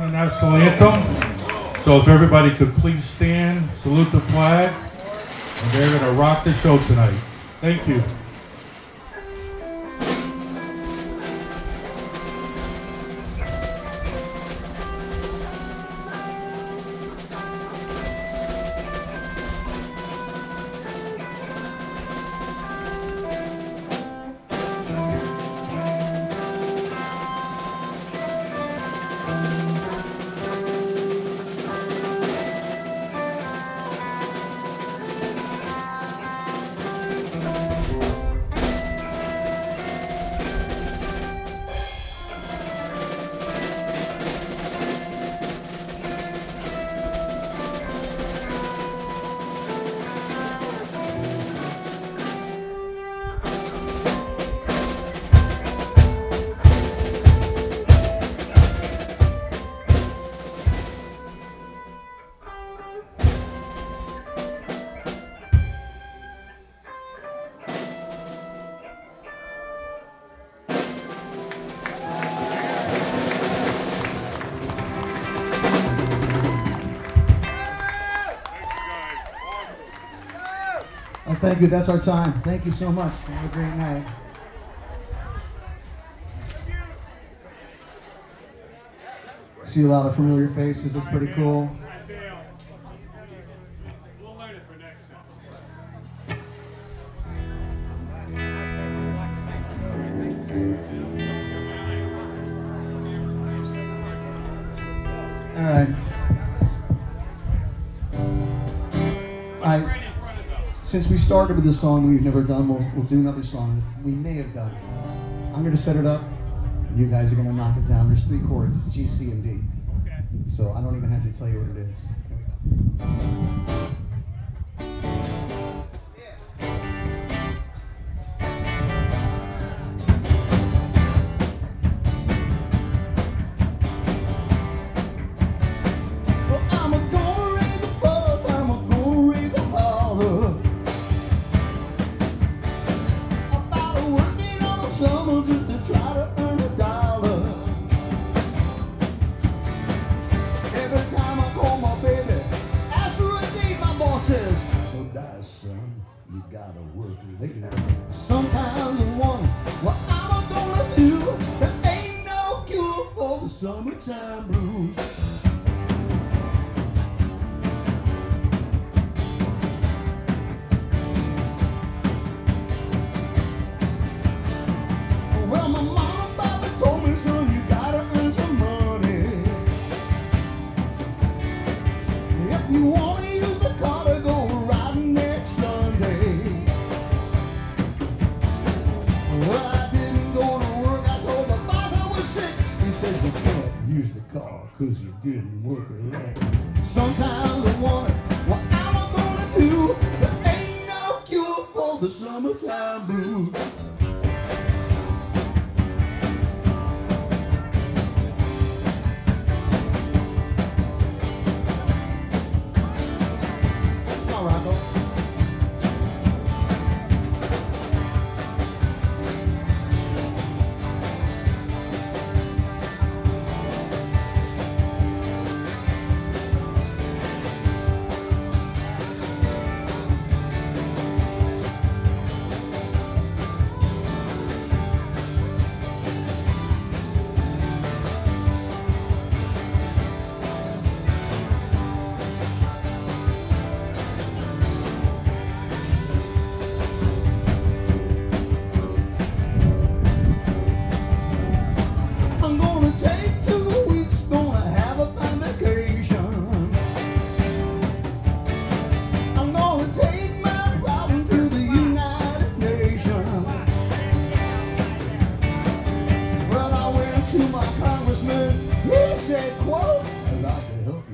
the national anthem. So if everybody could please stand, salute the flag, and they're going to rock the show tonight. Thank you. Oh, thank you. That's our time. Thank you so much. Have a great night. See a lot of familiar faces. That's pretty cool. All right. I, since we started with this song we've never done, we'll, we'll do another song that we may have done. I'm going to set it up. You guys are going to knock it down. There's three chords G, C, and D. Okay. So I don't even have to tell you what it is. You gotta work later." Sometimes I wonder what I'm gonna do. There ain't no cure for the summertime blues. Well, my and papa told me, son, you gotta earn some money. If you wanna use the car because you didn't work a leg. Sometimes I wonder what I'm gonna do. There ain't no cure for the summertime blues.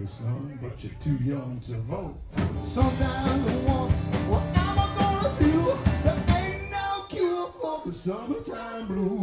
To son, but you're too young to vote. Sometimes I wonder what I'm gonna do. There ain't no cure for the summertime blues.